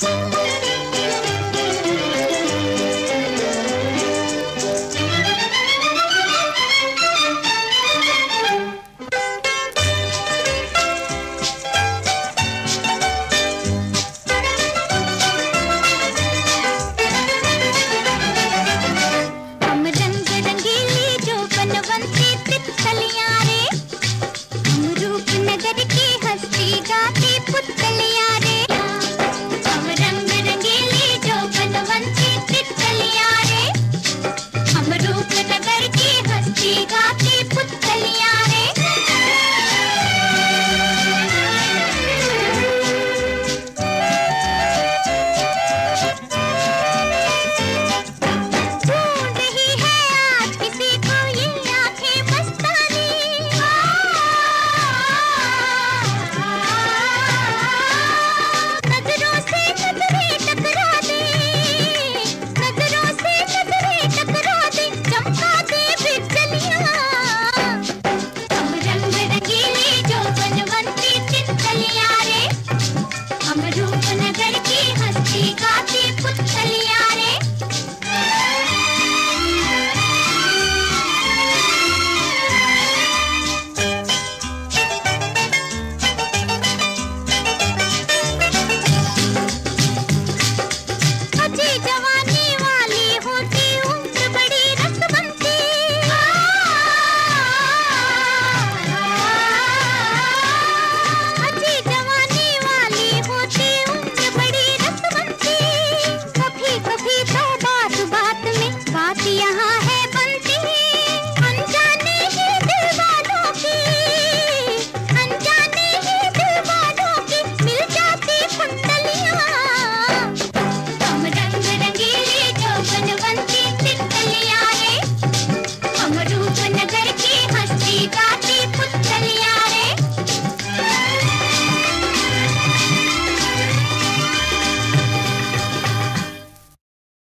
Tell